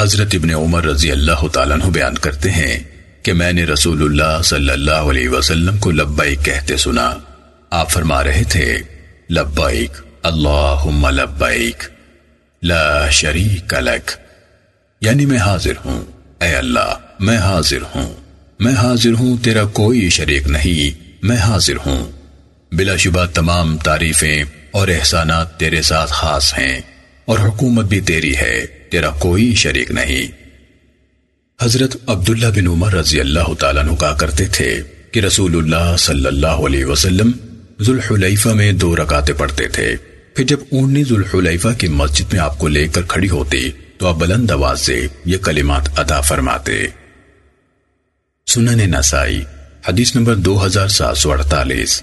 حضرت ابن عمر رضی اللہ تعالیٰ عنہ بیان کرتے ہیں کہ میں نے رسول اللہ صلی اللہ علیہ وسلم کو لبائک کہتے سنا۔ آپ فرما رہے تھے لبائک اللہم لبائک لا شریک لک۔ یعنی میں حاضر ہوں۔ اے اللہ، میں حاضر ہوں۔ میں حاضر ہوں، تیرا کوئی شریک نہیں۔ میں حاضر ہوں۔ بلا شبہ تمام تعریفیں اور احسانات تیرے ساتھ خاص ہیں۔ اور حکومت بھی تیری ہے، تیرا کوئی شریک نہیں۔ حضرت عبداللہ بن عمر رضی اللہ تعالیٰ عنہ کہا کرتے تھے کہ رسول اللہ صلی اللہ علیہ وسلم ذوالحلیفہ میں دو رکعتیں پڑھتے تھے۔ پھر جب اونی ذوالحلیفہ کی مسجد میں آپ کو لے کر کھڑی ہوتی، تو آپ بلند آواز سے یہ کلمات ادا فرماتے۔ سنن نسائی، حدیث نمبر دو ہزار سات سو اڑتالیس۔